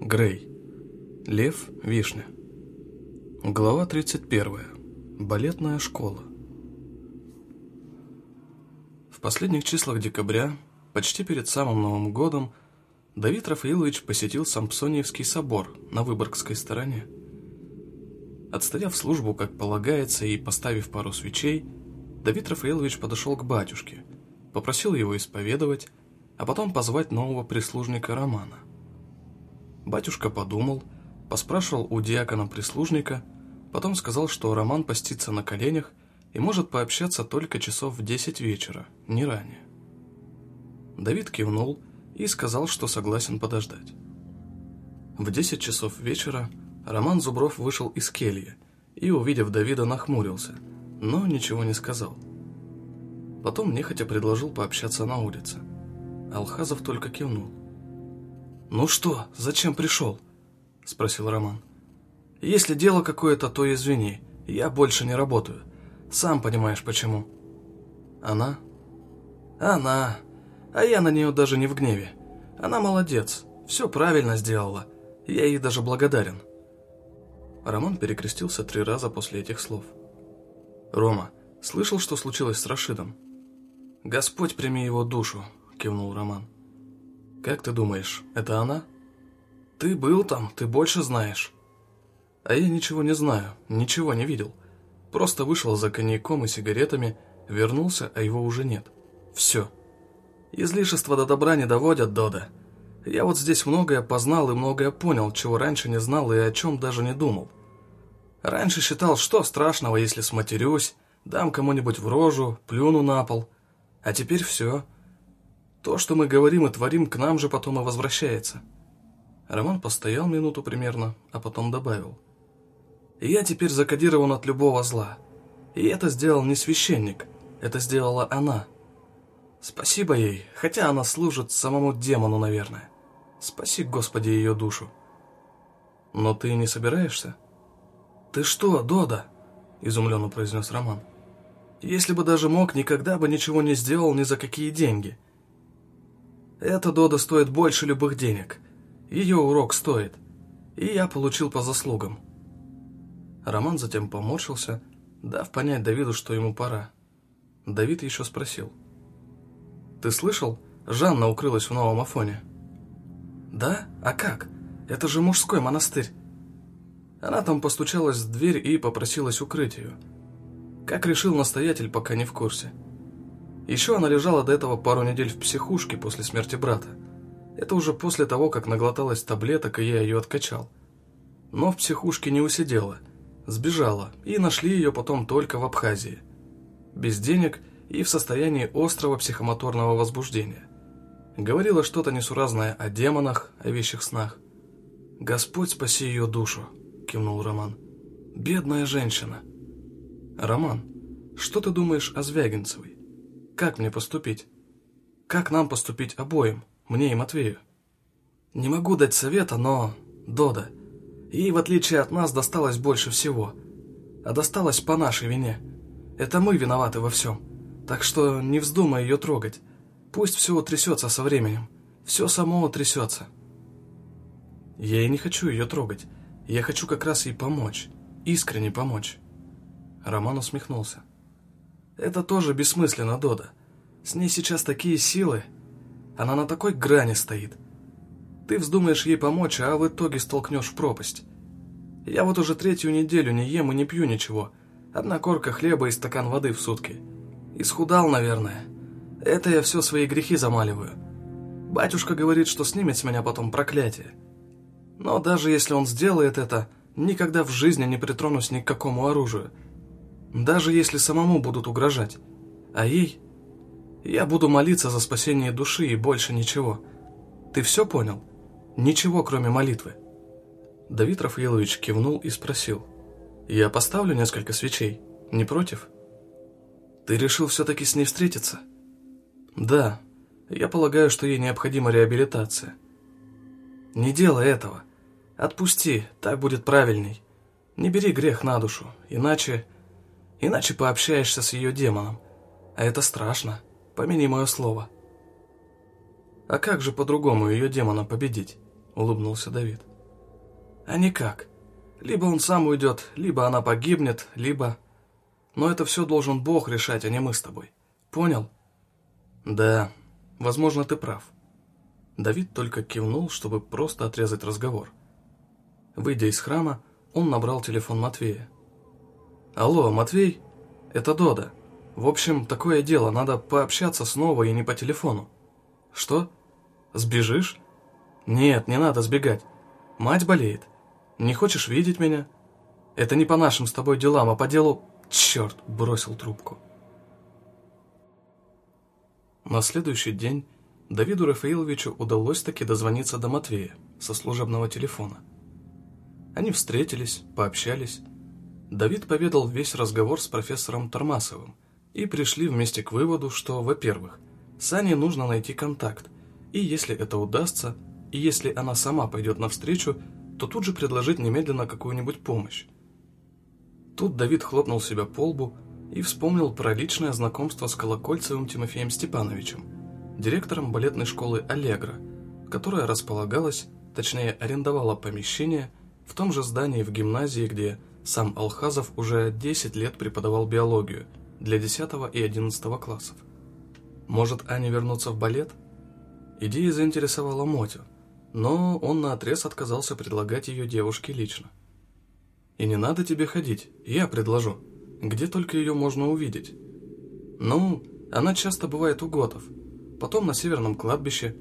Грей. Лев Вишня. Глава 31. Балетная школа. В последних числах декабря, почти перед самым Новым годом, Давид Рафаилович посетил Сампсониевский собор на Выборгской стороне. Отстояв службу, как полагается, и поставив пару свечей, Давид Рафаилович подошел к батюшке, попросил его исповедовать, а потом позвать нового прислужника Романа. Батюшка подумал, поспрашивал у диакона-прислужника, потом сказал, что Роман постится на коленях и может пообщаться только часов в десять вечера, не ранее. Давид кивнул и сказал, что согласен подождать. В десять часов вечера Роман Зубров вышел из кельи и, увидев Давида, нахмурился, но ничего не сказал. Потом нехотя предложил пообщаться на улице. Алхазов только кивнул. «Ну что, зачем пришел?» – спросил Роман. «Если дело какое-то, то извини, я больше не работаю. Сам понимаешь, почему». «Она?» «Она. А я на нее даже не в гневе. Она молодец, все правильно сделала. Я ей даже благодарен». Роман перекрестился три раза после этих слов. «Рома, слышал, что случилось с Рашидом?» «Господь прими его душу», – кивнул Роман. «Как ты думаешь, это она?» «Ты был там, ты больше знаешь». «А я ничего не знаю, ничего не видел. Просто вышел за коньяком и сигаретами, вернулся, а его уже нет. Все. Излишества до добра не доводят, Дода. Я вот здесь многое познал и многое понял, чего раньше не знал и о чем даже не думал. Раньше считал, что страшного, если сматерюсь, дам кому-нибудь в рожу, плюну на пол. А теперь все». То, что мы говорим и творим, к нам же потом и возвращается. Роман постоял минуту примерно, а потом добавил. Я теперь закодирован от любого зла. И это сделал не священник, это сделала она. Спасибо ей, хотя она служит самому демону, наверное. Спаси, Господи, ее душу. Но ты не собираешься? Ты что, Дода? Изумленно произнес Роман. Если бы даже мог, никогда бы ничего не сделал ни за какие деньги. Эта Дода стоит больше любых денег. Ее урок стоит. И я получил по заслугам. Роман затем поморщился, дав понять Давиду, что ему пора. Давид еще спросил. «Ты слышал? Жанна укрылась в Новом Афоне». «Да? А как? Это же мужской монастырь». Она там постучалась в дверь и попросилась укрыть ее. Как решил настоятель, пока не в курсе. Еще она лежала до этого пару недель в психушке после смерти брата. Это уже после того, как наглоталась таблеток, и я ее откачал. Но в психушке не усидела, сбежала, и нашли ее потом только в Абхазии. Без денег и в состоянии острого психомоторного возбуждения. Говорила что-то несуразное о демонах, о вещих снах. «Господь спаси ее душу», — кивнул Роман. «Бедная женщина». «Роман, что ты думаешь о Звягинцевой?» Как мне поступить? Как нам поступить обоим, мне и Матвею? Не могу дать совета, но... Дода. Ей, в отличие от нас, досталось больше всего. А досталось по нашей вине. Это мы виноваты во всем. Так что не вздумай ее трогать. Пусть все утрясется со временем. Все само утрясется. Я и не хочу ее трогать. Я хочу как раз ей помочь. Искренне помочь. Роман усмехнулся. Это тоже бессмысленно, Дода. С ней сейчас такие силы. Она на такой грани стоит. Ты вздумаешь ей помочь, а в итоге столкнешь в пропасть. Я вот уже третью неделю не ем и не пью ничего. Одна корка хлеба и стакан воды в сутки. Исхудал, наверное. Это я все свои грехи замаливаю. Батюшка говорит, что снимет с меня потом проклятие. Но даже если он сделает это, никогда в жизни не притронусь ни к какому оружию. Даже если самому будут угрожать. А ей... Я буду молиться за спасение души и больше ничего. Ты все понял? Ничего, кроме молитвы. Давид Рафаилович кивнул и спросил. Я поставлю несколько свечей. Не против? Ты решил все-таки с ней встретиться? Да. Я полагаю, что ей необходима реабилитация. Не делай этого. Отпусти, так будет правильней. Не бери грех на душу, иначе... Иначе пообщаешься с ее демоном. А это страшно, помяни мое слово. А как же по-другому ее демона победить? Улыбнулся Давид. А никак. Либо он сам уйдет, либо она погибнет, либо... Но это все должен Бог решать, а не мы с тобой. Понял? Да, возможно, ты прав. Давид только кивнул, чтобы просто отрезать разговор. Выйдя из храма, он набрал телефон Матвея. «Алло, Матвей? Это Дода. В общем, такое дело, надо пообщаться снова и не по телефону». «Что? Сбежишь?» «Нет, не надо сбегать. Мать болеет. Не хочешь видеть меня? Это не по нашим с тобой делам, а по делу...» «Черт!» — бросил трубку. На следующий день Давиду Рафаиловичу удалось таки дозвониться до Матвея со служебного телефона. Они встретились, пообщались. Давид поведал весь разговор с профессором Тормасовым и пришли вместе к выводу, что, во-первых, Сане нужно найти контакт, и если это удастся, и если она сама пойдет навстречу, то тут же предложить немедленно какую-нибудь помощь. Тут Давид хлопнул себя по лбу и вспомнил про личное знакомство с Колокольцевым Тимофеем Степановичем, директором балетной школы «Аллегро», которая располагалась, точнее арендовала помещение – в том же здании в гимназии, где сам Алхазов уже 10 лет преподавал биологию для 10 и 11 классов. Может, Ане вернуться в балет? Идея заинтересовала Мотю, но он наотрез отказался предлагать ее девушке лично. «И не надо тебе ходить, я предложу. Где только ее можно увидеть?» «Ну, она часто бывает у готов, потом на северном кладбище,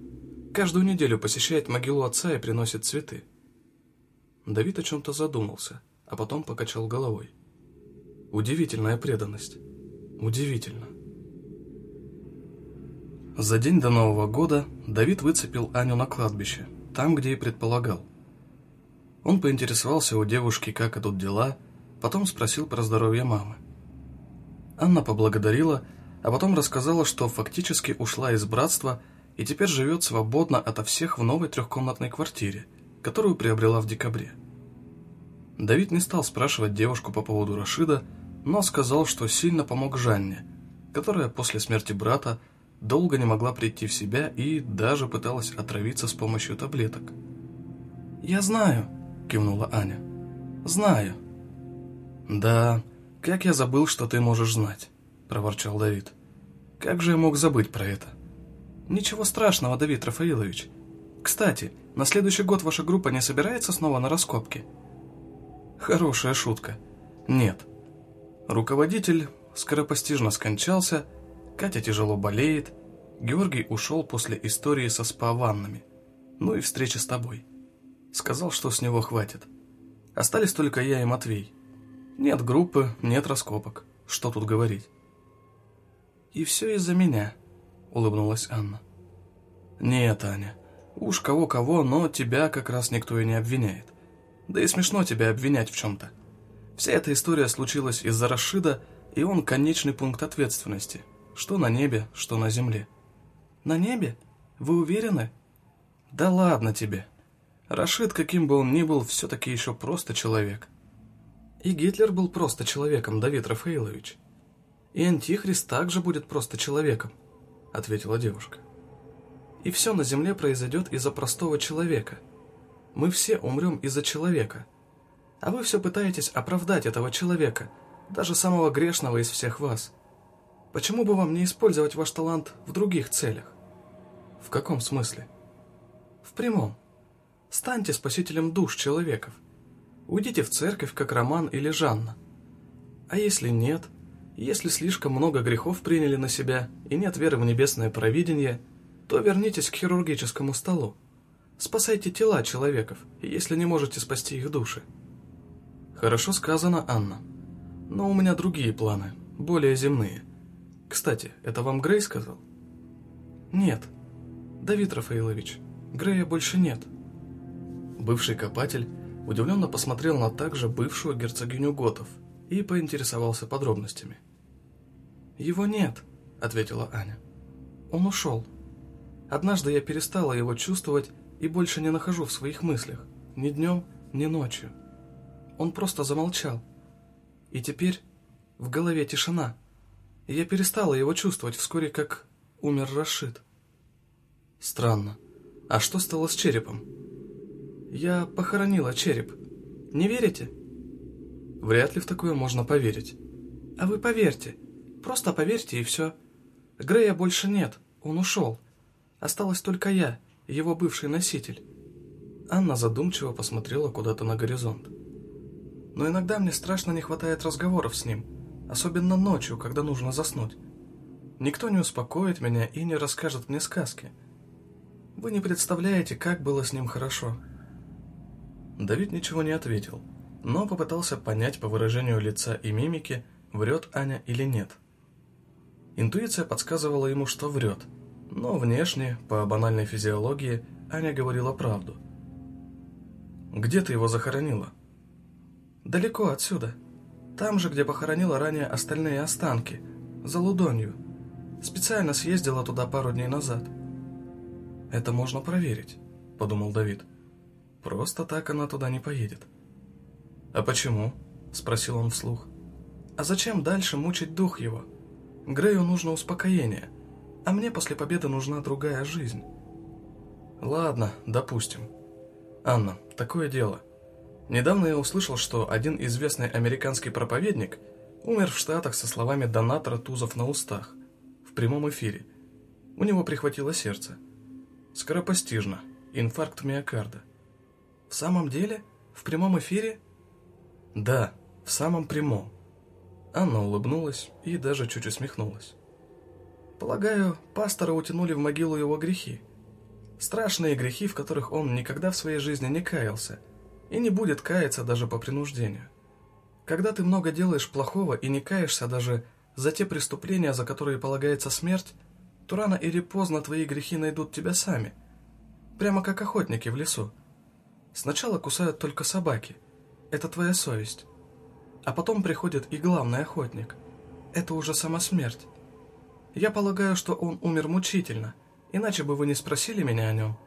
каждую неделю посещает могилу отца и приносит цветы. Давид о чем-то задумался, а потом покачал головой. Удивительная преданность. Удивительно. За день до Нового года Давид выцепил Аню на кладбище, там, где и предполагал. Он поинтересовался у девушки, как идут дела, потом спросил про здоровье мамы. Анна поблагодарила, а потом рассказала, что фактически ушла из братства и теперь живет свободно ото всех в новой трехкомнатной квартире – которую приобрела в декабре. Давид не стал спрашивать девушку по поводу Рашида, но сказал, что сильно помог Жанне, которая после смерти брата долго не могла прийти в себя и даже пыталась отравиться с помощью таблеток. «Я знаю», — кивнула Аня. «Знаю». «Да, как я забыл, что ты можешь знать», — проворчал Давид. «Как же я мог забыть про это?» «Ничего страшного, Давид Рафаилович. Кстати, на следующий год ваша группа не собирается снова на раскопки? Хорошая шутка. Нет. Руководитель скоропостижно скончался, Катя тяжело болеет, Георгий ушел после истории со спа-ваннами. Ну и встреча с тобой. Сказал, что с него хватит. Остались только я и Матвей. Нет группы, нет раскопок. Что тут говорить? И все из-за меня, улыбнулась Анна. Нет, Аня, Уж кого-кого, но тебя как раз никто и не обвиняет. Да и смешно тебя обвинять в чем-то. Вся эта история случилась из-за Рашида, и он конечный пункт ответственности. Что на небе, что на земле. На небе? Вы уверены? Да ладно тебе. Рашид, каким бы он ни был, все-таки еще просто человек. И Гитлер был просто человеком, Давид Рафаилович. И Антихрист также будет просто человеком, ответила девушка и все на земле произойдет из-за простого человека. Мы все умрем из-за человека. А вы все пытаетесь оправдать этого человека, даже самого грешного из всех вас. Почему бы вам не использовать ваш талант в других целях? В каком смысле? В прямом. Станьте спасителем душ человеков. Уйдите в церковь, как Роман или Жанна. А если нет, если слишком много грехов приняли на себя и нет веры в небесное провидение – то вернитесь к хирургическому столу. Спасайте тела человеков, если не можете спасти их души. Хорошо сказано, Анна. Но у меня другие планы, более земные. Кстати, это вам Грей сказал? Нет. Давид Рафаилович, Грея больше нет. Бывший копатель удивленно посмотрел на также бывшую герцогиню Готов и поинтересовался подробностями. «Его нет», — ответила Аня. «Он ушел». Однажды я перестала его чувствовать и больше не нахожу в своих мыслях, ни днем, ни ночью. Он просто замолчал. И теперь в голове тишина. Я перестала его чувствовать вскоре, как умер Рашид. Странно. А что стало с черепом? Я похоронила череп. Не верите? Вряд ли в такое можно поверить. А вы поверьте. Просто поверьте и все. Грея больше нет, он ушел. Осталась только я, его бывший носитель. Анна задумчиво посмотрела куда-то на горизонт. Но иногда мне страшно не хватает разговоров с ним, особенно ночью, когда нужно заснуть. Никто не успокоит меня и не расскажет мне сказки. Вы не представляете, как было с ним хорошо. Давид ничего не ответил, но попытался понять по выражению лица и мимики, врет Аня или нет. Интуиция подсказывала ему, что врет, но внешне, по банальной физиологии, Аня говорила правду. «Где ты его захоронила?» «Далеко отсюда. Там же, где похоронила ранее остальные останки, за Лудонью. Специально съездила туда пару дней назад». «Это можно проверить», — подумал Давид. «Просто так она туда не поедет». «А почему?» — спросил он вслух. «А зачем дальше мучить дух его? Грею нужно успокоение, а мне после победы нужна другая жизнь». «Ладно, допустим. Анна, такое дело. Недавно я услышал, что один известный американский проповедник умер в Штатах со словами донатора Тузов на устах, в прямом эфире. У него прихватило сердце. Скоропостижно, инфаркт миокарда. В самом деле? В прямом эфире? Да, в самом прямом. Анна улыбнулась и даже чуть усмехнулась. Полагаю, пастора утянули в могилу его грехи. Страшные грехи, в которых он никогда в своей жизни не каялся – и не будет каяться даже по принуждению. Когда ты много делаешь плохого и не каешься даже за те преступления, за которые полагается смерть, то рано или поздно твои грехи найдут тебя сами. Прямо как охотники в лесу. Сначала кусают только собаки. Это твоя совесть. А потом приходит и главный охотник. Это уже сама смерть. Я полагаю, что он умер мучительно, иначе бы вы не спросили меня о нем.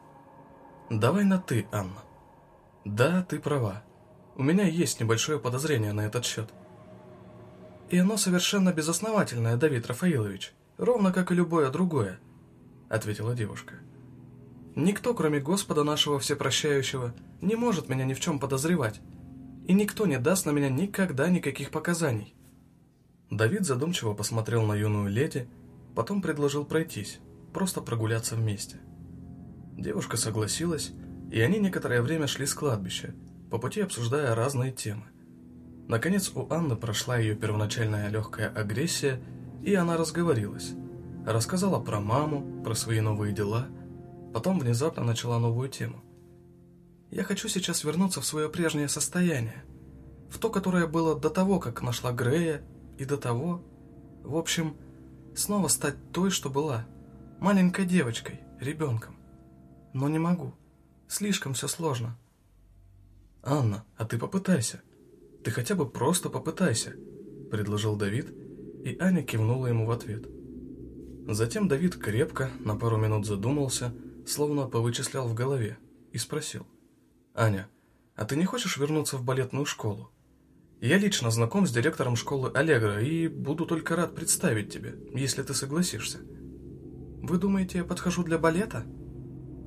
Давай на «ты», Анна. Да, ты права. У меня есть небольшое подозрение на этот счет. И оно совершенно безосновательное, Давид Рафаилович, ровно как и любое другое, ответила девушка. Никто, кроме Господа нашего Всепрощающего, не может меня ни в чем подозревать, и никто не даст на меня никогда никаких показаний. Давид задумчиво посмотрел на юную леди, потом предложил пройтись, просто прогуляться вместе. Девушка согласилась, и они некоторое время шли с кладбища, по пути обсуждая разные темы. Наконец у Анны прошла ее первоначальная легкая агрессия, и она разговорилась. Рассказала про маму, про свои новые дела, потом внезапно начала новую тему. «Я хочу сейчас вернуться в свое прежнее состояние, в то, которое было до того, как нашла Грея, и до того... В общем, снова стать той, что была, маленькой девочкой, ребенком. Но не могу. Слишком все сложно. «Анна, а ты попытайся. Ты хотя бы просто попытайся», — предложил Давид, и Аня кивнула ему в ответ. Затем Давид крепко, на пару минут задумался, словно повычислял в голове, и спросил. «Аня, а ты не хочешь вернуться в балетную школу? Я лично знаком с директором школы Аллегра и буду только рад представить тебе, если ты согласишься». «Вы думаете, я подхожу для балета?»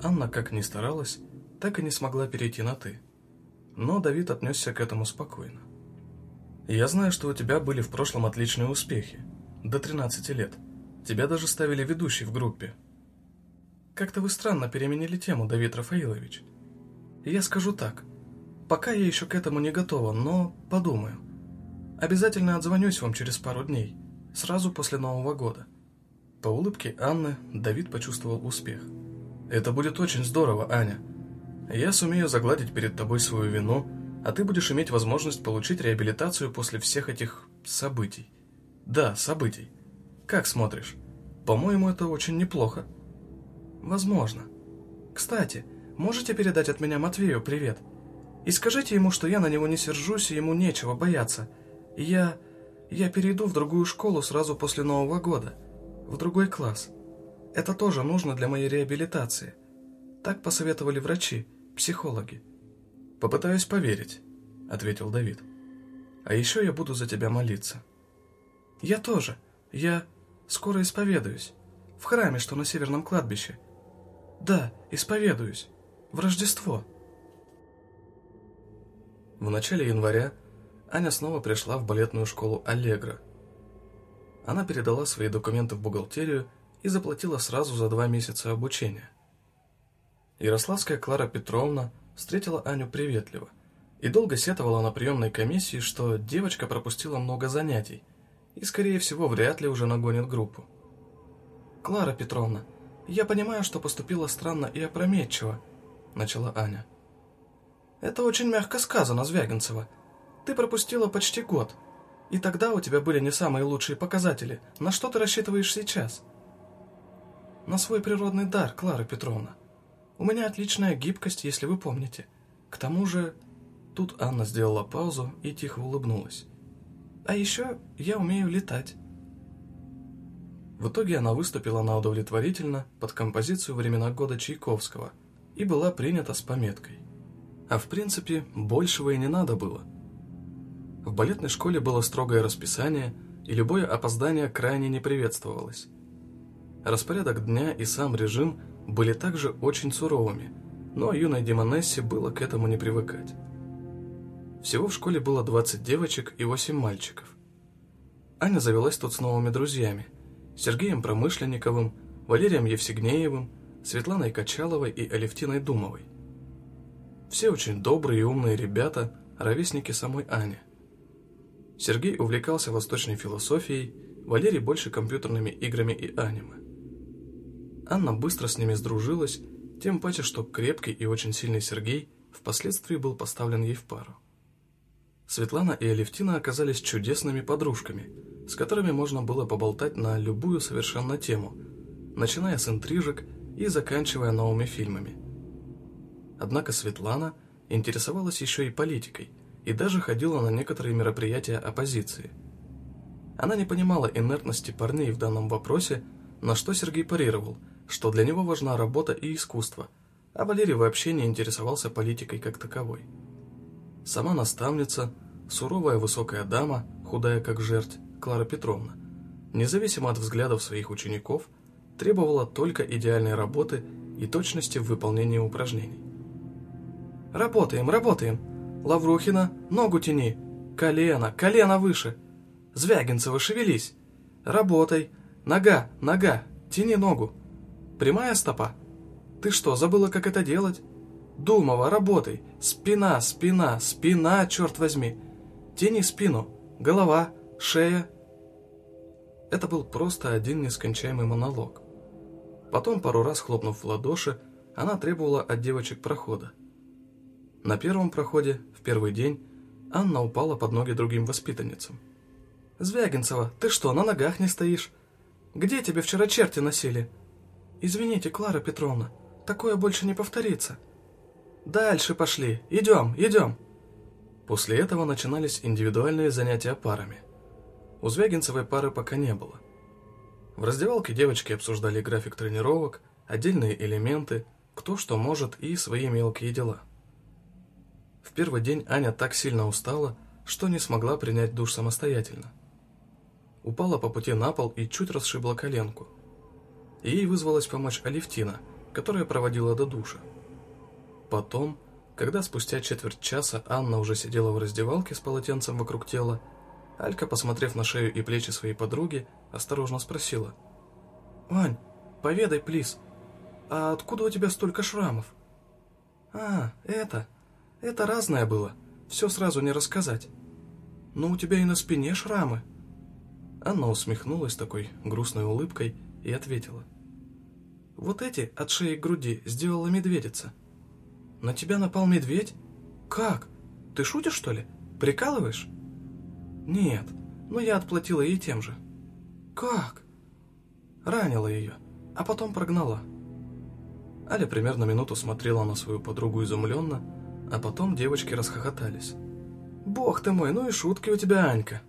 Анна, как ни старалась, так и не смогла перейти на «ты». Но Давид отнесся к этому спокойно. «Я знаю, что у тебя были в прошлом отличные успехи. До 13 лет. Тебя даже ставили ведущей в группе. Как-то вы странно переменили тему, Давид Рафаилович. Я скажу так. Пока я еще к этому не готова, но подумаю. Обязательно отзвонюсь вам через пару дней, сразу после Нового года». По улыбке Анны Давид почувствовал успех. «Это будет очень здорово, Аня. Я сумею загладить перед тобой свою вину, а ты будешь иметь возможность получить реабилитацию после всех этих событий. Да, событий. Как смотришь? По-моему, это очень неплохо. Возможно. Кстати, можете передать от меня Матвею привет? И скажите ему, что я на него не сержусь, и ему нечего бояться. Я... я перейду в другую школу сразу после Нового года. В другой класс. Это тоже нужно для моей реабилитации. Так посоветовали врачи психологи. Попытаюсь поверить, ответил Давид. А еще я буду за тебя молиться. Я тоже. Я скоро исповедуюсь. В храме, что на северном кладбище. Да, исповедуюсь. В Рождество. В начале января Аня снова пришла в балетную школу «Аллегро». Она передала свои документы в бухгалтерию и заплатила сразу за два месяца обучения. Ярославская Клара Петровна встретила Аню приветливо и долго сетовала на приемной комиссии, что девочка пропустила много занятий и, скорее всего, вряд ли уже нагонит группу. «Клара Петровна, я понимаю, что поступила странно и опрометчиво», — начала Аня. «Это очень мягко сказано, Звягинцева. Ты пропустила почти год, и тогда у тебя были не самые лучшие показатели. На что ты рассчитываешь сейчас?» «На свой природный дар, Клара Петровна. У меня отличная гибкость, если вы помните. К тому же...» Тут Анна сделала паузу и тихо улыбнулась. «А еще я умею летать». В итоге она выступила на удовлетворительно под композицию «Времена года» Чайковского и была принята с пометкой. А в принципе, большего и не надо было. В балетной школе было строгое расписание, и любое опоздание крайне не приветствовалось. Распорядок дня и сам режим были также очень суровыми, но юной Демонессе было к этому не привыкать. Всего в школе было 20 девочек и 8 мальчиков. Аня завелась тут с новыми друзьями – Сергеем Промышленниковым, Валерием Евсигнеевым, Светланой Качаловой и Алевтиной Думовой. Все очень добрые и умные ребята, ровесники самой Ани – Сергей увлекался восточной философией, Валерий больше компьютерными играми и аниме. Анна быстро с ними сдружилась, тем паче, что крепкий и очень сильный Сергей впоследствии был поставлен ей в пару. Светлана и Алевтина оказались чудесными подружками, с которыми можно было поболтать на любую совершенно тему, начиная с интрижек и заканчивая новыми фильмами. Однако Светлана интересовалась еще и политикой – и даже ходила на некоторые мероприятия оппозиции. Она не понимала инертности парней в данном вопросе, на что Сергей парировал, что для него важна работа и искусство, а Валерий вообще не интересовался политикой как таковой. Сама наставница, суровая высокая дама, худая как жерть, Клара Петровна, независимо от взглядов своих учеников, требовала только идеальной работы и точности в выполнении упражнений. «Работаем, работаем!» Лаврухина, ногу тяни. Колено, колено выше. Звягинцева, шевелись. Работай. Нога, нога, тяни ногу. Прямая стопа. Ты что, забыла, как это делать? Думова, работай. Спина, спина, спина, черт возьми. Тяни спину. Голова, шея. Это был просто один нескончаемый монолог. Потом, пару раз хлопнув в ладоши, она требовала от девочек прохода. На первом проходе, в первый день, Анна упала под ноги другим воспитанницам. «Звягинцева, ты что, на ногах не стоишь? Где тебе вчера черти носили?» «Извините, Клара Петровна, такое больше не повторится». «Дальше пошли, идем, идем!» После этого начинались индивидуальные занятия парами. У Звягинцевой пары пока не было. В раздевалке девочки обсуждали график тренировок, отдельные элементы, кто что может и свои мелкие дела – в первый день Аня так сильно устала, что не смогла принять душ самостоятельно. Упала по пути на пол и чуть расшибла коленку. Ей вызвалась помочь Алевтина, которая проводила до душа. Потом, когда спустя четверть часа Анна уже сидела в раздевалке с полотенцем вокруг тела, Алька, посмотрев на шею и плечи своей подруги, осторожно спросила. «Ань, поведай, плиз, а откуда у тебя столько шрамов?» «А, это...» Это разное было, все сразу не рассказать. Но у тебя и на спине шрамы. Анна усмехнулась такой грустной улыбкой и ответила. Вот эти от шеи к груди сделала медведица. На тебя напал медведь? Как? Ты шутишь, что ли? Прикалываешь? Нет, но я отплатила ей тем же. Как? Ранила ее, а потом прогнала. Аля примерно минуту смотрела на свою подругу изумленно, а потом девочки расхохотались. «Бог ты мой, ну и шутки у тебя, Анька!»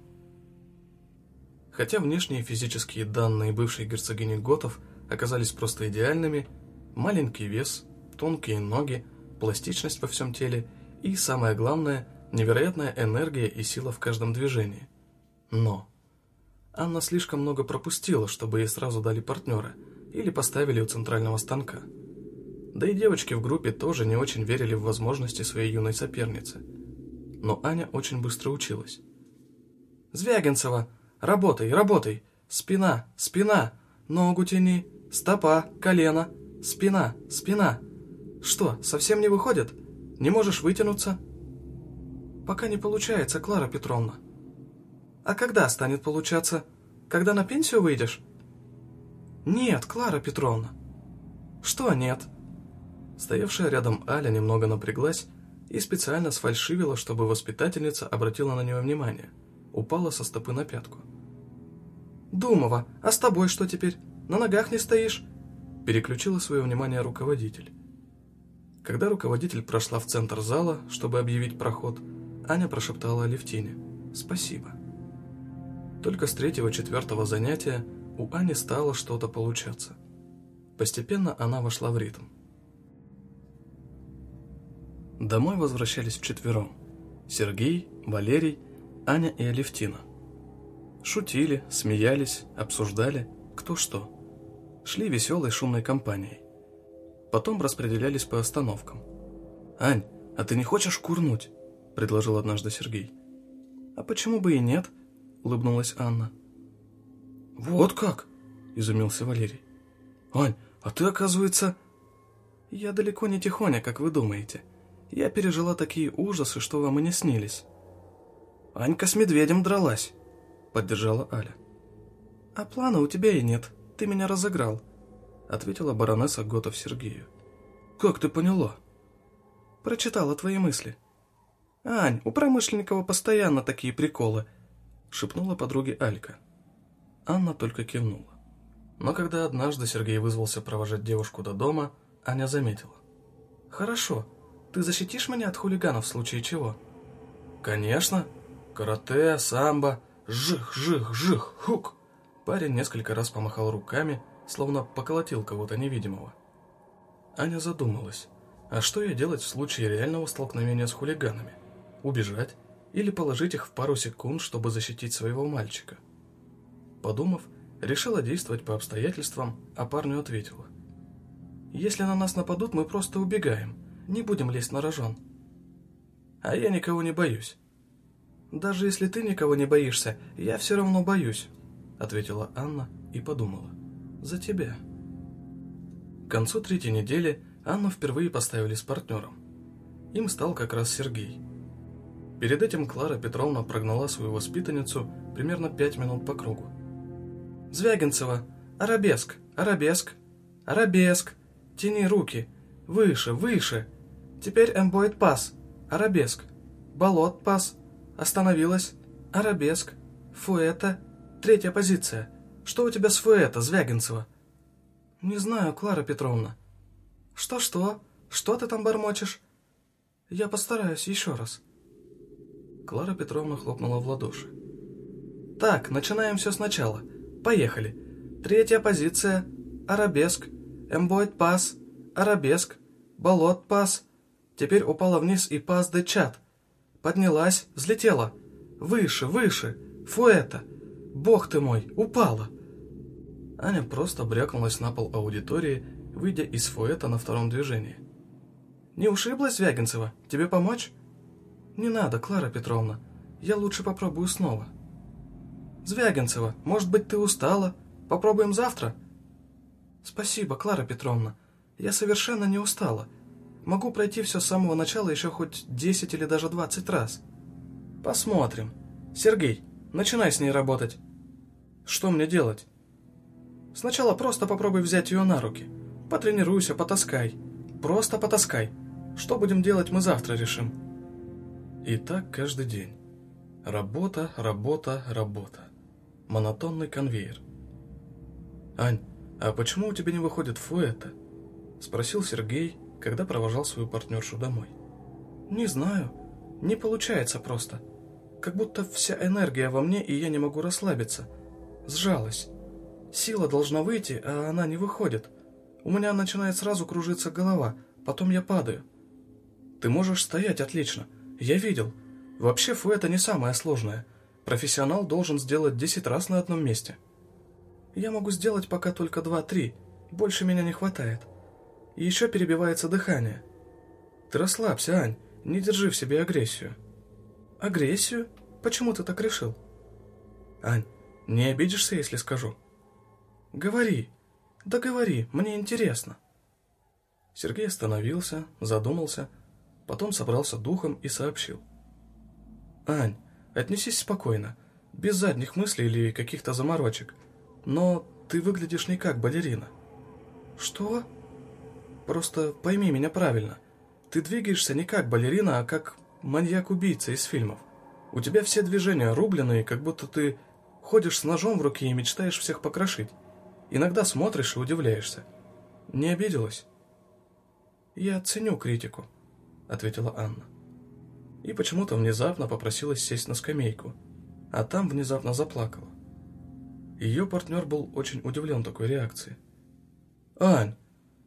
Хотя внешние физические данные бывшей герцогини Готов оказались просто идеальными, маленький вес, тонкие ноги, пластичность во всем теле и, самое главное, невероятная энергия и сила в каждом движении. Но Анна слишком много пропустила, чтобы ей сразу дали партнера или поставили у центрального станка – да и девочки в группе тоже не очень верили в возможности своей юной соперницы. но Аня очень быстро училась. «Звягинцева! Работай, работай! Спина, спина! Ногу тяни! Стопа, колено! Спина, спина! Что, совсем не выходит? Не можешь вытянуться?» «Пока не получается, Клара Петровна». «А когда станет получаться? Когда на пенсию выйдешь?» «Нет, Клара Петровна». «Что нет?» Стоявшая рядом Аля немного напряглась и специально сфальшивила, чтобы воспитательница обратила на нее внимание. Упала со стопы на пятку. «Думова, а с тобой что теперь? На ногах не стоишь?» Переключила свое внимание руководитель. Когда руководитель прошла в центр зала, чтобы объявить проход, Аня прошептала Алевтине «Спасибо». Только с третьего-четвертого занятия у Ани стало что-то получаться. Постепенно она вошла в ритм. Домой возвращались вчетвером. Сергей, Валерий, Аня и Алевтина. Шутили, смеялись, обсуждали, кто что. Шли веселой шумной компанией. Потом распределялись по остановкам. «Ань, а ты не хочешь курнуть?» – предложил однажды Сергей. «А почему бы и нет?» – улыбнулась Анна. «Вот как?» – изумился Валерий. «Ань, а ты, оказывается...» «Я далеко не тихоня, как вы думаете. Я пережила такие ужасы, что вам и не снились». «Анька с медведем дралась», — поддержала Аля. «А плана у тебя и нет. Ты меня разыграл», — ответила баронесса Готов Сергею. «Как ты поняла?» «Прочитала твои мысли». «Ань, у Промышленникова постоянно такие приколы», — шепнула подруге Алька. Анна только кивнула. Но когда однажды Сергей вызвался провожать девушку до дома, Аня заметила. «Хорошо, ты защитишь меня от хулиганов в случае чего?» «Конечно. Карате, самбо, жих, жих, жих, хук!» Парень несколько раз помахал руками, словно поколотил кого-то невидимого. Аня задумалась, а что ей делать в случае реального столкновения с хулиганами? Убежать или положить их в пару секунд, чтобы защитить своего мальчика? Подумав, решила действовать по обстоятельствам, а парню ответила. «Если на нас нападут, мы просто убегаем. Не будем лезть на рожон. А я никого не боюсь. Даже если ты никого не боишься, я все равно боюсь, ответила Анна и подумала. За тебя. К концу третьей недели Анну впервые поставили с партнером. Им стал как раз Сергей. Перед этим Клара Петровна прогнала свою воспитанницу примерно пять минут по кругу. «Звягинцева! Арабеск! Арабеск! Арабеск! Тяни руки! Выше, выше! Теперь эмбоид пас. Арабеск. Болот пас. Остановилась. Арабеск. Фуэта. Третья позиция. Что у тебя с фуэта, Звягинцева? Не знаю, Клара Петровна. Что-что? Что ты там бормочешь? Я постараюсь еще раз. Клара Петровна хлопнула в ладоши. Так, начинаем все сначала. Поехали. Третья позиция. Арабеск. Эмбоид пас. Арабеск. Болот пас. Теперь упала вниз и пас де чат. Поднялась, взлетела. Выше, выше. Фуэта. Бог ты мой, упала. Аня просто брякнулась на пол аудитории, выйдя из фуэта на втором движении. «Не ушиблась, Звягинцева? Тебе помочь?» «Не надо, Клара Петровна. Я лучше попробую снова». «Звягинцева, может быть, ты устала? Попробуем завтра?» «Спасибо, Клара Петровна. Я совершенно не устала. Могу пройти все с самого начала еще хоть 10 или даже 20 раз. Посмотрим. Сергей, начинай с ней работать. Что мне делать? Сначала просто попробуй взять ее на руки. Потренируйся, потаскай. Просто потаскай. Что будем делать, мы завтра решим. И так каждый день. Работа, работа, работа. Монотонный конвейер. «Ань, а почему у тебя не выходит фуэта?» Спросил Сергей, когда провожал свою партнершу домой. «Не знаю. Не получается просто. Как будто вся энергия во мне, и я не могу расслабиться. Сжалась. Сила должна выйти, а она не выходит. У меня начинает сразу кружиться голова, потом я падаю. Ты можешь стоять отлично. Я видел. Вообще фу это не самое сложное. Профессионал должен сделать 10 раз на одном месте. Я могу сделать пока только 2-3. Больше меня не хватает. И еще перебивается дыхание. Ты расслабься, Ань, не держи в себе агрессию. Агрессию? Почему ты так решил? Ань, не обидишься, если скажу? Говори. Да говори, мне интересно. Сергей остановился, задумался, потом собрался духом и сообщил. Ань, отнесись спокойно, без задних мыслей или каких-то заморочек. Но ты выглядишь не как балерина. Что? Просто пойми меня правильно. Ты двигаешься не как балерина, а как маньяк-убийца из фильмов. У тебя все движения рубленые, как будто ты ходишь с ножом в руке и мечтаешь всех покрошить. Иногда смотришь и удивляешься. Не обиделась? «Я ценю критику», — ответила Анна. И почему-то внезапно попросилась сесть на скамейку, а там внезапно заплакала. Ее партнер был очень удивлен такой реакцией. «Ань,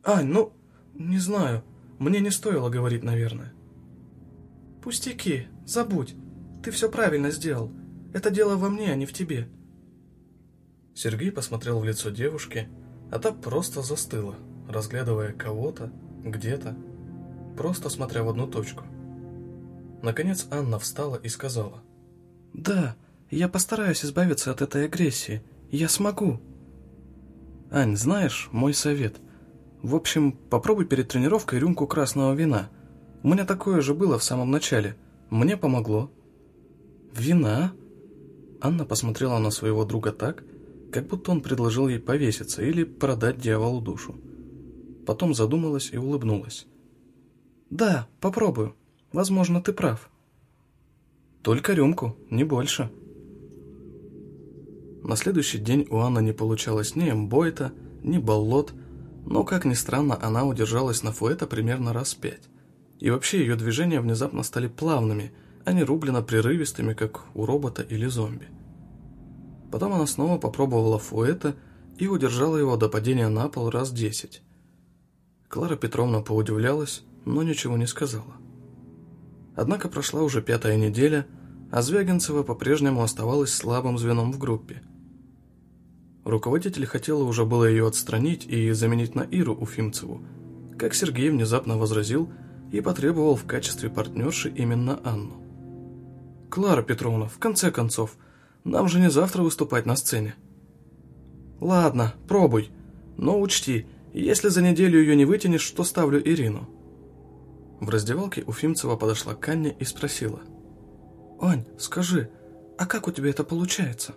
Ань, ну, не знаю, мне не стоило говорить, наверное». «Пустяки, забудь, ты все правильно сделал. Это дело во мне, а не в тебе». Сергей посмотрел в лицо девушки, а та просто застыла, разглядывая кого-то, где-то, просто смотря в одну точку. Наконец Анна встала и сказала. «Да, я постараюсь избавиться от этой агрессии. Я смогу». «Ань, знаешь, мой совет. В общем, попробуй перед тренировкой рюмку красного вина. У меня такое же было в самом начале. Мне помогло». «Вина?» Анна посмотрела на своего друга так, как будто он предложил ей повеситься или продать дьяволу душу. Потом задумалась и улыбнулась. «Да, попробую. Возможно, ты прав». «Только рюмку, не больше». На следующий день у Анны не получалось ни эмбойта, ни болот, но, как ни странно, она удержалась на фуэта примерно раз пять. И вообще ее движения внезапно стали плавными, а не рублено-прерывистыми, как у робота или зомби. Потом она снова попробовала фуэта и удержала его до падения на пол раз десять. Клара Петровна поудивлялась, но ничего не сказала. Однако прошла уже пятая неделя, а Звягинцева по-прежнему оставалась слабым звеном в группе. Руководитель хотела уже было ее отстранить и заменить на Иру Уфимцеву, как Сергей внезапно возразил и потребовал в качестве партнерши именно Анну. «Клара Петровна, в конце концов, нам же не завтра выступать на сцене». «Ладно, пробуй, но учти, если за неделю ее не вытянешь, то ставлю Ирину». В раздевалке Уфимцева подошла к Анне и спросила. «Ань, скажи, а как у тебя это получается?»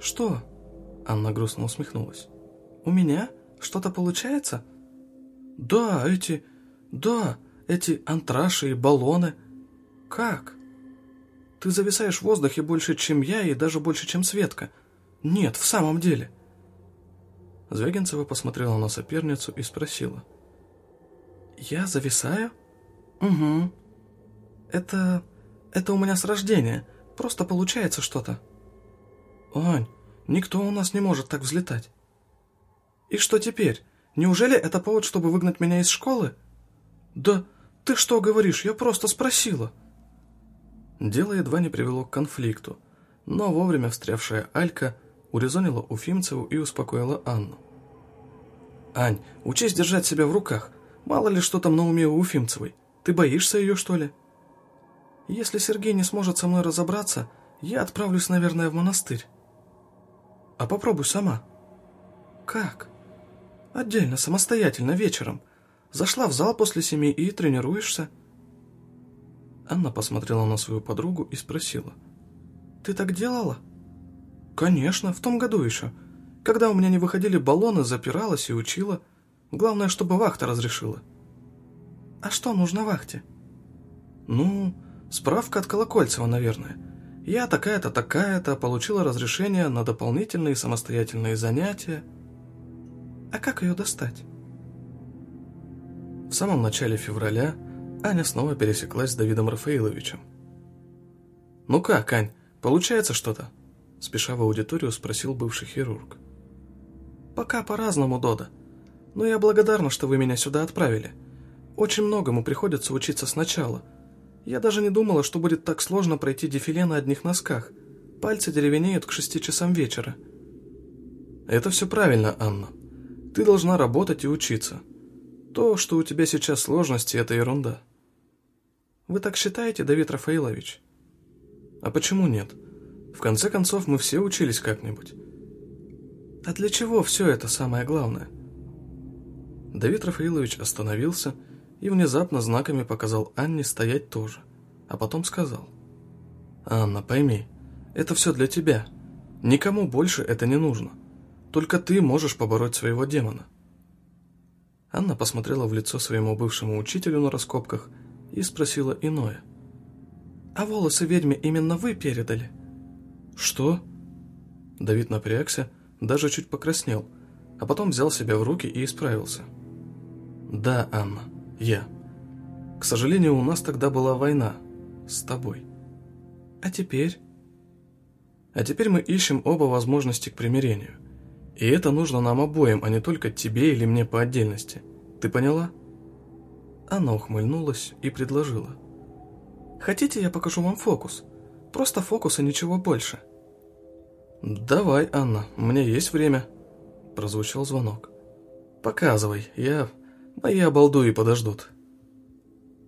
«Что?» Анна грустно усмехнулась. «У меня? Что-то получается?» «Да, эти... Да, эти антраши и баллоны. Как?» «Ты зависаешь в воздухе больше, чем я, и даже больше, чем Светка. Нет, в самом деле». Звягинцева посмотрела на соперницу и спросила. «Я зависаю?» «Угу. Это... это у меня с рождения. Просто получается что-то». «Ань, никто у нас не может так взлетать». «И что теперь? Неужели это повод, чтобы выгнать меня из школы?» «Да ты что говоришь? Я просто спросила». Дело едва не привело к конфликту, но вовремя встрявшая Алька урезонила Уфимцеву и успокоила Анну. «Ань, учись держать себя в руках. Мало ли что там на уме у Уфимцевой. Ты боишься ее, что ли?» «Если Сергей не сможет со мной разобраться, я отправлюсь, наверное, в монастырь». «А попробуй сама». «Как?» «Отдельно, самостоятельно, вечером. Зашла в зал после семи и тренируешься». Анна посмотрела на свою подругу и спросила. «Ты так делала?» «Конечно, в том году еще. Когда у меня не выходили баллоны, запиралась и учила. Главное, чтобы вахта разрешила». «А что нужно вахте?» «Ну, справка от Колокольцева, наверное. Я такая-то, такая-то, получила разрешение на дополнительные самостоятельные занятия». «А как ее достать?» В самом начале февраля Аня снова пересеклась с Давидом Рафаиловичем. «Ну как, Ань, получается что-то?» Спеша в аудиторию спросил бывший хирург. «Пока по-разному, Дода. Но я благодарна, что вы меня сюда отправили. Очень многому приходится учиться сначала. Я даже не думала, что будет так сложно пройти дефиле на одних носках. Пальцы деревенеют к шести часам вечера». «Это все правильно, Анна. Ты должна работать и учиться. То, что у тебя сейчас сложности, это ерунда». Вы так считаете, Давид Рафаилович? А почему нет? В конце концов, мы все учились как-нибудь. А для чего все это самое главное? Давид Рафаилович остановился и внезапно знаками показал Анне стоять тоже, а потом сказал. «Анна, пойми, это все для тебя. Никому больше это не нужно. Только ты можешь побороть своего демона». Анна посмотрела в лицо своему бывшему учителю на раскопках и спросила иное. «А волосы ведьме именно вы передали?» «Что?» Давид напрягся, даже чуть покраснел, а потом взял себя в руки и исправился. «Да, Анна, я. К сожалению, у нас тогда была война. С тобой. А теперь?» «А теперь мы ищем оба возможности к примирению. И это нужно нам обоим, а не только тебе или мне по отдельности. Ты поняла?» Она ухмыльнулась и предложила. «Хотите, я покажу вам фокус? Просто фокус и ничего больше». «Давай, Анна, меня есть время», — прозвучал звонок. «Показывай, я... Мои обалдуи подождут».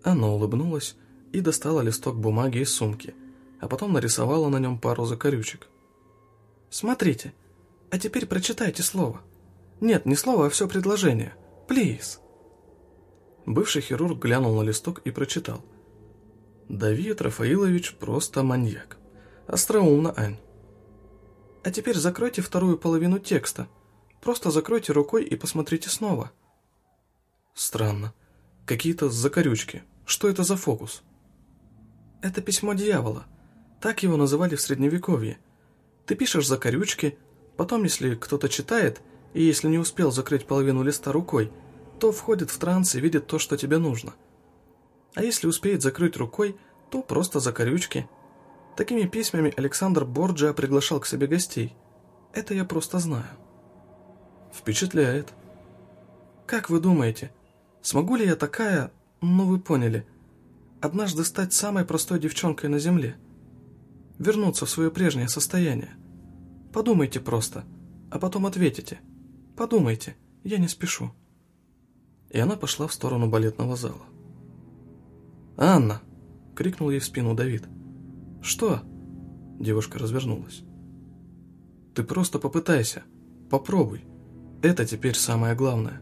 Анна улыбнулась и достала листок бумаги из сумки, а потом нарисовала на нем пару закорючек. «Смотрите, а теперь прочитайте слово. Нет, не слово, а все предложение. Плиз». Бывший хирург глянул на листок и прочитал. «Давид Рафаилович просто маньяк. Остроумно, Ань. А теперь закройте вторую половину текста. Просто закройте рукой и посмотрите снова». «Странно. Какие-то закорючки. Что это за фокус?» «Это письмо дьявола. Так его называли в Средневековье. Ты пишешь закорючки, потом, если кто-то читает, и если не успел закрыть половину листа рукой, то входит в транс и видит то, что тебе нужно. А если успеет закрыть рукой, то просто закорючки. Такими письмами Александр Борджиа приглашал к себе гостей. Это я просто знаю. Впечатляет. Как вы думаете, смогу ли я такая, ну вы поняли, однажды стать самой простой девчонкой на земле? Вернуться в свое прежнее состояние? Подумайте просто, а потом ответите. Подумайте, я не спешу и она пошла в сторону балетного зала. «Анна!» — крикнул ей в спину Давид. «Что?» — девушка развернулась. «Ты просто попытайся, попробуй. Это теперь самое главное».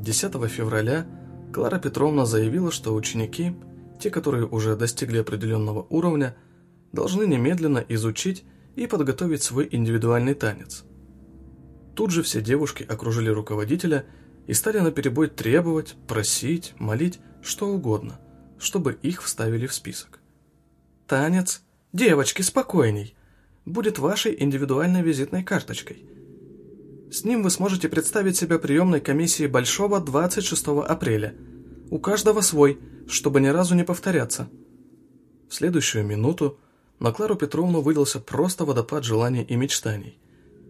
10 февраля Клара Петровна заявила, что ученики, те, которые уже достигли определенного уровня, должны немедленно изучить и подготовить свой индивидуальный танец. Тут же все девушки окружили руководителя и стали наперебой требовать, просить, молить, что угодно, чтобы их вставили в список. Танец, девочки, спокойней, будет вашей индивидуальной визитной карточкой. С ним вы сможете представить себя приемной комиссии Большого 26 апреля. У каждого свой, чтобы ни разу не повторяться. В следующую минуту на Клару Петровну вылился просто водопад желаний и мечтаний,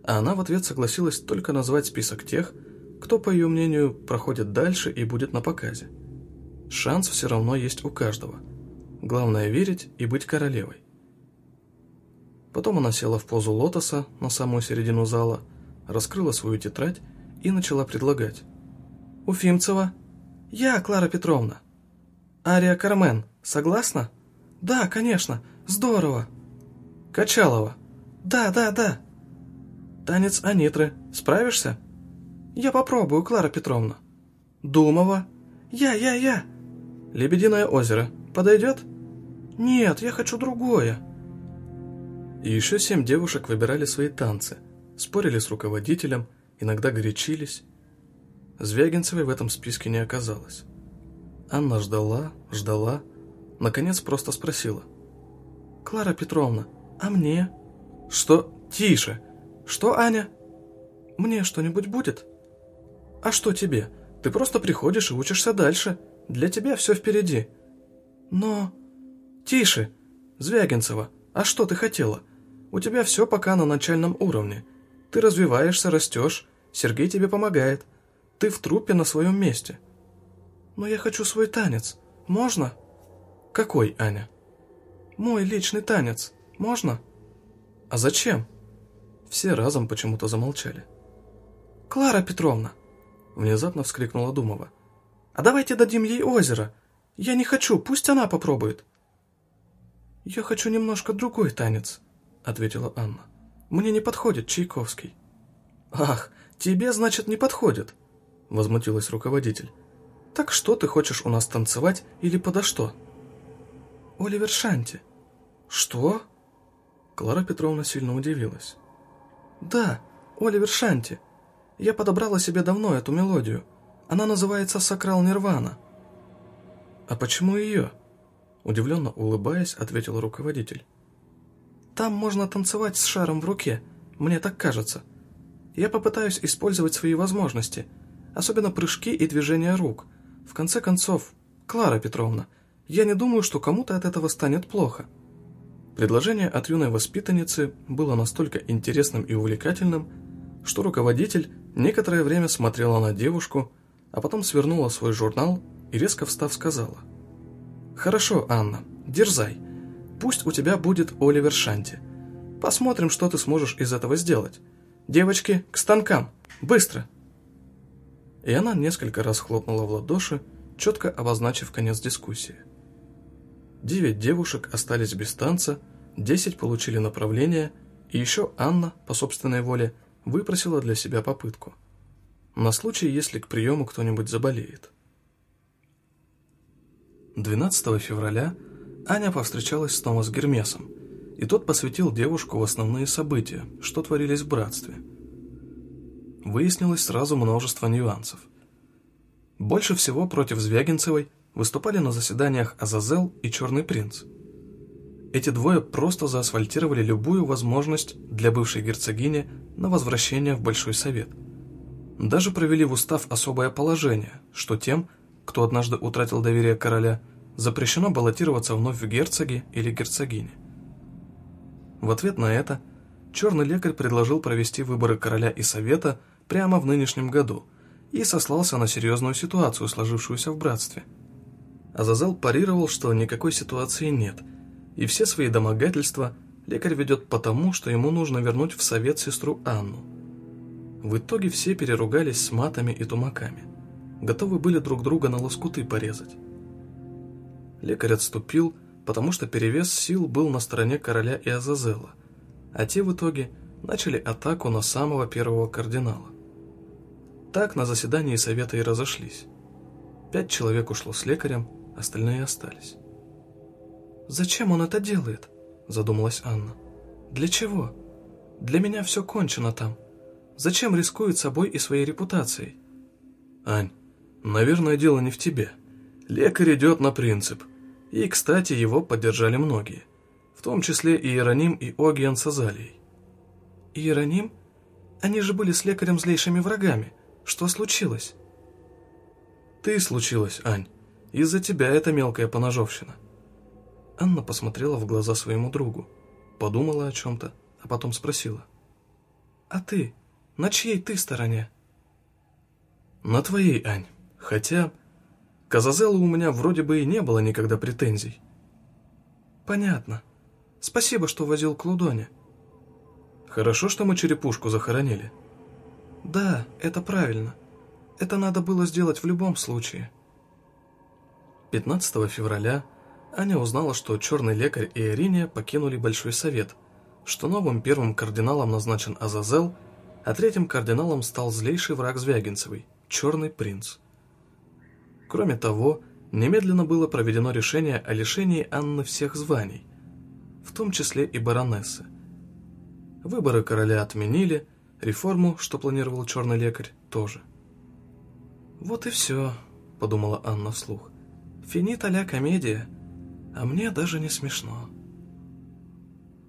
а она в ответ согласилась только назвать список тех, кто, по ее мнению, проходит дальше и будет на показе. Шанс все равно есть у каждого. Главное верить и быть королевой. Потом она села в позу лотоса на самую середину зала, раскрыла свою тетрадь и начала предлагать. «Уфимцева?» «Я, Клара Петровна». «Ария Кармен, согласна?» «Да, конечно, здорово». «Качалова?» «Да, да, да». «Танец Анитры, справишься?» «Я попробую, Клара Петровна». «Думова». «Я, я, я». «Лебединое озеро. Подойдет?» «Нет, я хочу другое». И еще семь девушек выбирали свои танцы, спорили с руководителем, иногда горячились. Звягинцевой в этом списке не оказалось. Анна ждала, ждала, наконец просто спросила. «Клара Петровна, а мне?» «Что? Тише! Что, Аня?» «Мне что-нибудь будет?» «А что тебе? Ты просто приходишь и учишься дальше. Для тебя все впереди». «Но...» «Тише! Звягинцева, а что ты хотела? У тебя все пока на начальном уровне. Ты развиваешься, растешь, Сергей тебе помогает. Ты в труппе на своем месте». «Но я хочу свой танец. Можно?» «Какой, Аня?» «Мой личный танец. Можно?» «А зачем?» Все разом почему-то замолчали. «Клара Петровна, Внезапно вскрикнула Думова. «А давайте дадим ей озеро. Я не хочу, пусть она попробует». «Я хочу немножко другой танец», — ответила Анна. «Мне не подходит Чайковский». «Ах, тебе, значит, не подходит», — возмутилась руководитель. «Так что ты хочешь у нас танцевать или подо что?» «Оливер Шанти». «Что?» Клара Петровна сильно удивилась. «Да, Оливер Шанти. Я подобрала себе давно эту мелодию. Она называется «Сакрал Нирвана». «А почему ее?» Удивленно улыбаясь, ответил руководитель. «Там можно танцевать с шаром в руке, мне так кажется. Я попытаюсь использовать свои возможности, особенно прыжки и движения рук. В конце концов, Клара Петровна, я не думаю, что кому-то от этого станет плохо». Предложение от юной воспитанницы было настолько интересным и увлекательным, что руководитель некоторое время смотрела на девушку, а потом свернула свой журнал и, резко встав, сказала. «Хорошо, Анна, дерзай. Пусть у тебя будет Оливер Шанти. Посмотрим, что ты сможешь из этого сделать. Девочки, к станкам! Быстро!» И она несколько раз хлопнула в ладоши, четко обозначив конец дискуссии. Девять девушек остались без танца, десять получили направление, и еще Анна, по собственной воле, выпросила для себя попытку. На случай, если к приему кто-нибудь заболеет. 12 февраля Аня повстречалась с Томас Гермесом, и тот посвятил девушку в основные события, что творились в братстве. Выяснилось сразу множество нюансов. Больше всего против Звягинцевой выступали на заседаниях Азазел и Черный принц. Эти двое просто заасфальтировали любую возможность для бывшей герцогини на возвращение в Большой Совет. Даже провели в устав особое положение, что тем, кто однажды утратил доверие короля, запрещено баллотироваться вновь в герцоги или герцогини. В ответ на это черный лекарь предложил провести выборы короля и совета прямо в нынешнем году и сослался на серьезную ситуацию, сложившуюся в братстве – Азазел парировал, что никакой ситуации нет, и все свои домогательства лекарь ведет потому, что ему нужно вернуть в совет сестру Анну. В итоге все переругались с матами и тумаками. Готовы были друг друга на лоскуты порезать. Лекарь отступил, потому что перевес сил был на стороне короля и Азазела, а те в итоге начали атаку на самого первого кардинала. Так на заседании совета и разошлись. Пять человек ушло с лекарем, остальные остались. «Зачем он это делает?» – задумалась Анна. «Для чего? Для меня все кончено там. Зачем рискует собой и своей репутацией?» «Ань, наверное, дело не в тебе. Лекарь идет на принцип. И, кстати, его поддержали многие. В том числе и Иероним и Огиан с Азалией». «Иероним? Они же были с лекарем злейшими врагами. Что случилось?» «Ты случилась, Ань. Из-за тебя это мелкая поножовщина». Анна посмотрела в глаза своему другу, подумала о чем-то, а потом спросила. «А ты? На чьей ты стороне?» «На твоей, Ань. Хотя к Азазелу у меня вроде бы и не было никогда претензий». «Понятно. Спасибо, что возил к Лудоне». «Хорошо, что мы черепушку захоронили». «Да, это правильно. Это надо было сделать в любом случае». 15 февраля Аня узнала, что черный лекарь и Ириния покинули Большой Совет, что новым первым кардиналом назначен Азазел, а третьим кардиналом стал злейший враг Звягинцевой – Черный принц. Кроме того, немедленно было проведено решение о лишении Анны всех званий, в том числе и баронессы. Выборы короля отменили, реформу, что планировал черный лекарь, тоже. «Вот и все», — подумала Анна вслух. Финита ля комедия, а мне даже не смешно.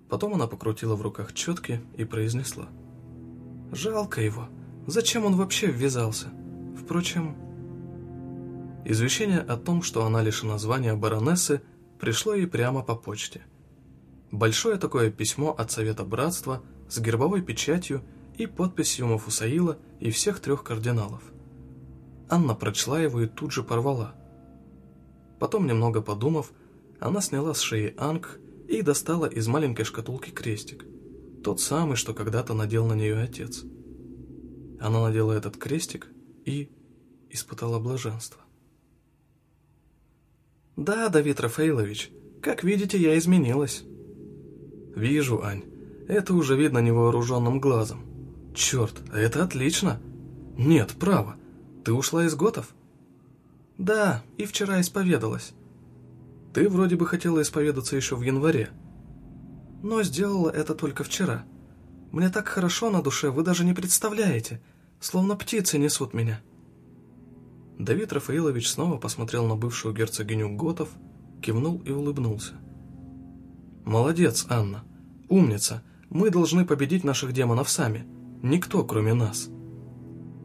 Потом она покрутила в руках четки и произнесла. Жалко его. Зачем он вообще ввязался? Впрочем... Извещение о том, что она лишена звания баронессы, пришло ей прямо по почте. Большое такое письмо от Совета Братства с гербовой печатью и подписью Мафусаила и всех трех кардиналов. Анна прочла его и тут же порвала – Потом, немного подумав, она сняла с шеи Анг и достала из маленькой шкатулки крестик. Тот самый, что когда-то надел на нее отец. Она надела этот крестик и испытала блаженство. «Да, Давид Рафаилович, как видите, я изменилась». «Вижу, Ань, это уже видно невооруженным глазом. Черт, а это отлично. Нет, право, ты ушла из готов?» «Да, и вчера исповедалась». «Ты вроде бы хотела исповедаться еще в январе». «Но сделала это только вчера. Мне так хорошо на душе, вы даже не представляете, словно птицы несут меня». Давид Рафаилович снова посмотрел на бывшую герцогиню Готов, кивнул и улыбнулся. «Молодец, Анна. Умница. Мы должны победить наших демонов сами. Никто, кроме нас».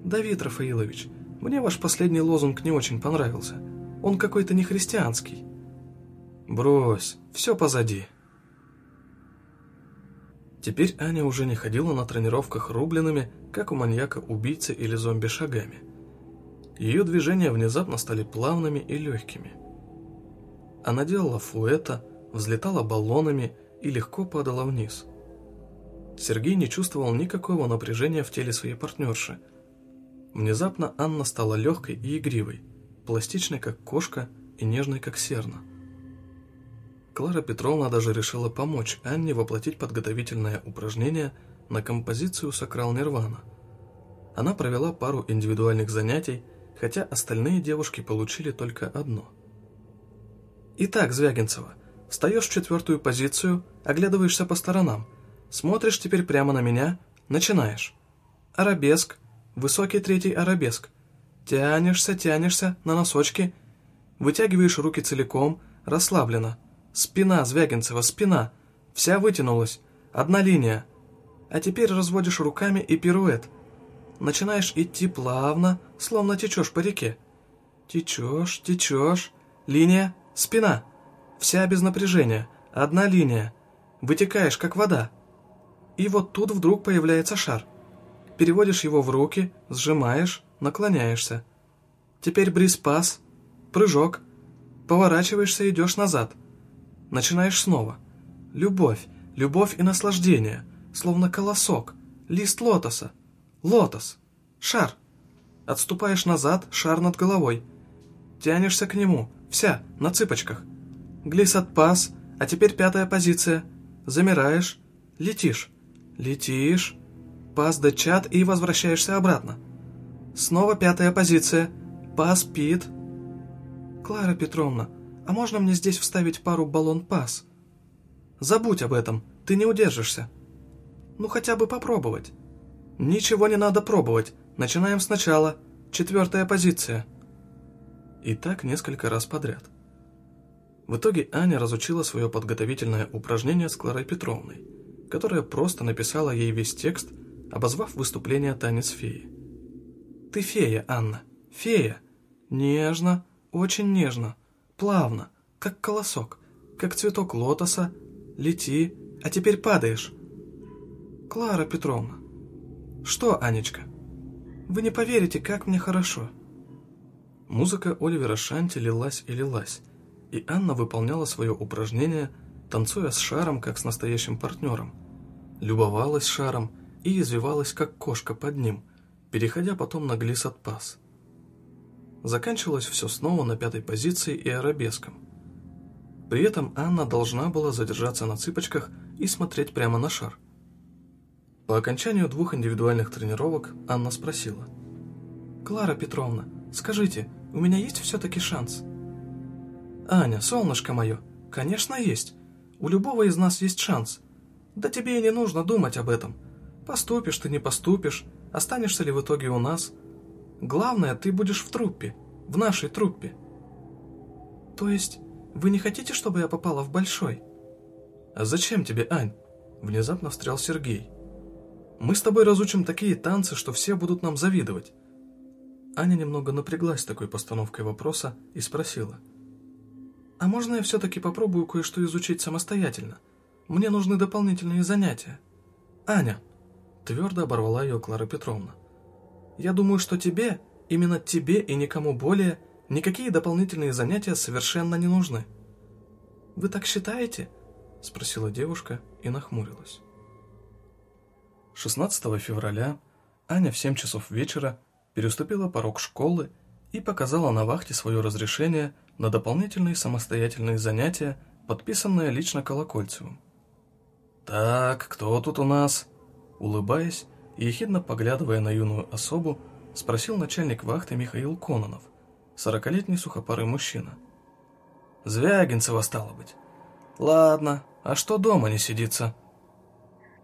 «Давид Рафаилович, мне ваш последний лозунг не очень понравился. Он какой-то нехристианский». «Брось, все позади». Теперь Аня уже не ходила на тренировках рубленными, как у маньяка-убийцы или зомби шагами. Ее движения внезапно стали плавными и легкими. Она делала фуэта, взлетала баллонами и легко падала вниз. Сергей не чувствовал никакого напряжения в теле своей партнерши. Внезапно Анна стала легкой и игривой, пластичной, как кошка, и нежной, как серна. Клара Петровна даже решила помочь Анне воплотить подготовительное упражнение на композицию «Сакрал Нирвана». Она провела пару индивидуальных занятий, хотя остальные девушки получили только одно. «Итак, Звягинцева, встаешь в четвертую позицию, оглядываешься по сторонам, смотришь теперь прямо на меня, начинаешь. Арабеск, высокий третий арабеск. Тянешься, тянешься на носочки, вытягиваешь руки целиком, расслабленно. Спина, Звягинцева, спина, вся вытянулась, одна линия. А теперь разводишь руками и пируэт – начинаешь идти плавно, словно течешь по реке. Течешь, течешь, линия, спина, вся без напряжения, одна линия, вытекаешь, как вода. И вот тут вдруг появляется шар. Переводишь его в руки, сжимаешь, наклоняешься. Теперь бриз-пас, прыжок, поворачиваешься и идешь назад. Начинаешь снова. Любовь, любовь и наслаждение, словно колосок, лист лотоса, Лотос. Шар. Отступаешь назад, шар над головой. Тянешься к нему. Вся, на цыпочках. Глиссад пас, а теперь пятая позиция. Замираешь, летишь. Летишь. Пас до чат и возвращаешься обратно. Снова пятая позиция. Пас пит. Клара Петровна, а можно мне здесь вставить пару баллон пас? Забудь об этом, ты не удержишься. Ну хотя бы попробовать. «Ничего не надо пробовать. Начинаем сначала. Четвертая позиция». И так несколько раз подряд. В итоге Аня разучила свое подготовительное упражнение с Кларой Петровной, которая просто написала ей весь текст, обозвав выступление танец феи. «Ты фея, Анна, фея. Нежно, очень нежно, плавно, как колосок, как цветок лотоса. Лети, а теперь падаешь». «Клара Петровна, «Что, Анечка? Вы не поверите, как мне хорошо». Музыка Оливера Шанти лилась и лилась, и Анна выполняла свое упражнение, танцуя с шаром, как с настоящим партнером. Любовалась шаром и извивалась, как кошка под ним, переходя потом на глиссад пас. Заканчивалось все снова на пятой позиции и арабеском. При этом Анна должна была задержаться на цыпочках и смотреть прямо на шар – по окончанию двух индивидуальных тренировок Анна спросила. «Клара Петровна, скажите, у меня есть все-таки шанс?» «Аня, солнышко мое, конечно есть. У любого из нас есть шанс. Да тебе и не нужно думать об этом. Поступишь ты, не поступишь, останешься ли в итоге у нас. Главное, ты будешь в труппе, в нашей труппе». «То есть вы не хотите, чтобы я попала в большой?» «А зачем тебе, Ань?» Внезапно встрял Сергей. Мы с тобой разучим такие танцы, что все будут нам завидовать». Аня немного напряглась такой постановкой вопроса и спросила. «А можно я все-таки попробую кое-что изучить самостоятельно? Мне нужны дополнительные занятия». «Аня», — твердо оборвала ее Клара Петровна, «я думаю, что тебе, именно тебе и никому более, никакие дополнительные занятия совершенно не нужны». «Вы так считаете?» — спросила девушка и нахмурилась. 16 февраля Аня в 7 часов вечера переступила порог школы и показала на вахте свое разрешение на дополнительные самостоятельные занятия, подписанное лично Колокольцевым. «Так, кто тут у нас?» Улыбаясь и ехидно поглядывая на юную особу, спросил начальник вахты Михаил Кононов, сорокалетний сухопарый мужчина. «Звягинцева, стало быть. Ладно, а что дома не сидится?»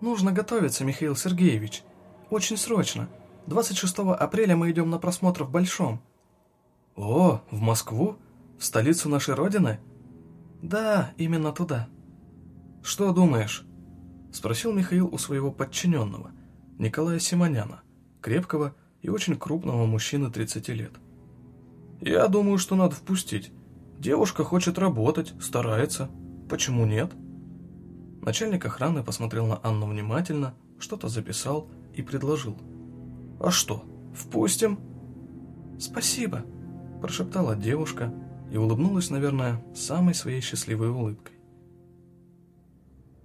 «Нужно готовиться, Михаил Сергеевич. Очень срочно. 26 апреля мы идем на просмотр в Большом». «О, в Москву? В столицу нашей Родины?» «Да, именно туда». «Что думаешь?» Спросил Михаил у своего подчиненного, Николая Симоняна, крепкого и очень крупного мужчины 30 лет. «Я думаю, что надо впустить. Девушка хочет работать, старается. Почему нет?» Начальник охраны посмотрел на Анну внимательно, что-то записал и предложил. «А что, впустим?» «Спасибо», – прошептала девушка и улыбнулась, наверное, самой своей счастливой улыбкой.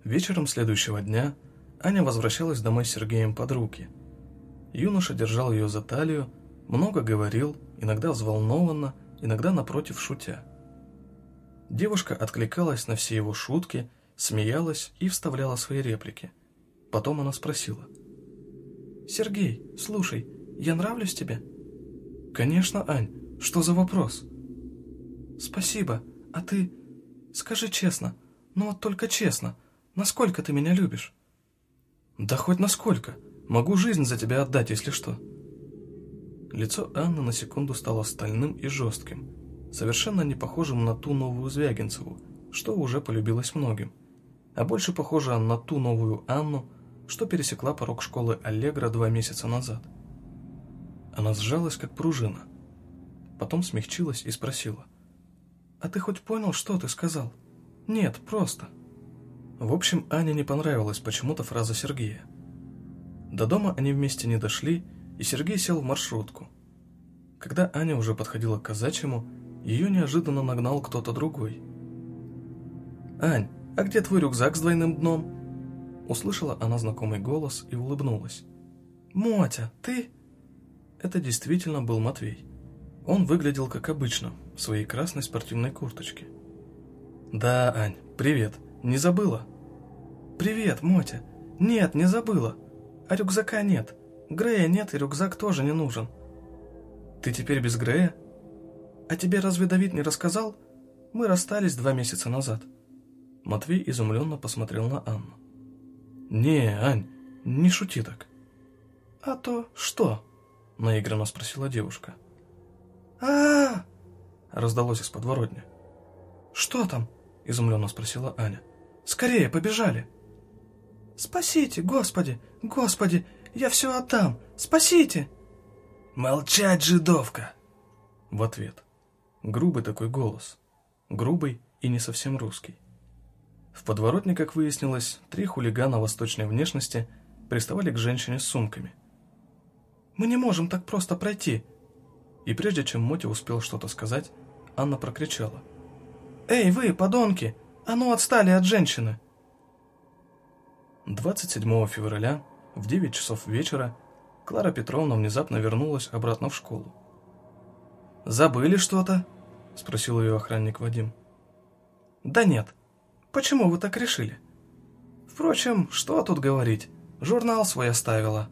Вечером следующего дня Аня возвращалась домой с Сергеем под руки. Юноша держал ее за талию, много говорил, иногда взволнованно, иногда напротив шутя. Девушка откликалась на все его шутки смеялась и вставляла свои реплики. Потом она спросила. «Сергей, слушай, я нравлюсь тебе?» «Конечно, Ань. Что за вопрос?» «Спасибо. А ты... Скажи честно, ну вот только честно, насколько ты меня любишь?» «Да хоть насколько. Могу жизнь за тебя отдать, если что». Лицо Анны на секунду стало стальным и жестким, совершенно не похожим на ту новую Звягинцеву, что уже полюбилась многим а больше похожа на ту новую Анну, что пересекла порог школы Аллегра два месяца назад. Она сжалась, как пружина. Потом смягчилась и спросила. «А ты хоть понял, что ты сказал?» «Нет, просто». В общем, Ане не понравилась почему-то фраза Сергея. До дома они вместе не дошли, и Сергей сел в маршрутку. Когда Аня уже подходила к казачьему, ее неожиданно нагнал кто-то другой. «Ань, «А где твой рюкзак с двойным дном?» Услышала она знакомый голос и улыбнулась. «Мотя, ты?» Это действительно был Матвей. Он выглядел как обычно, в своей красной спортивной курточке. «Да, Ань, привет. Не забыла?» «Привет, Мотя. Нет, не забыла. А рюкзака нет. Грея нет, и рюкзак тоже не нужен». «Ты теперь без Грея?» «А тебе разве Давид не рассказал? Мы расстались два месяца назад». Матвей изумленно посмотрел на Анну. «Не, Ань, не шути так». «А то что?» — наигранно спросила девушка. а, -а, -а раздалось из подворотни. «Что там?» — изумленно спросила Аня. «Скорее, побежали!» «Спасите, Господи! Господи! Я все отдам! Спасите!» «Молчать, жидовка!» В ответ. Грубый такой голос. Грубый и не совсем русский. В подворотне, как выяснилось, три хулигана восточной внешности приставали к женщине с сумками. «Мы не можем так просто пройти!» И прежде чем Моти успел что-то сказать, Анна прокричала. «Эй, вы, подонки! А ну отстали от женщины!» 27 февраля в 9 часов вечера Клара Петровна внезапно вернулась обратно в школу. «Забыли что-то?» – спросил ее охранник Вадим. «Да нет, Почему вы так решили? Впрочем, что тут говорить, журнал свой оставила.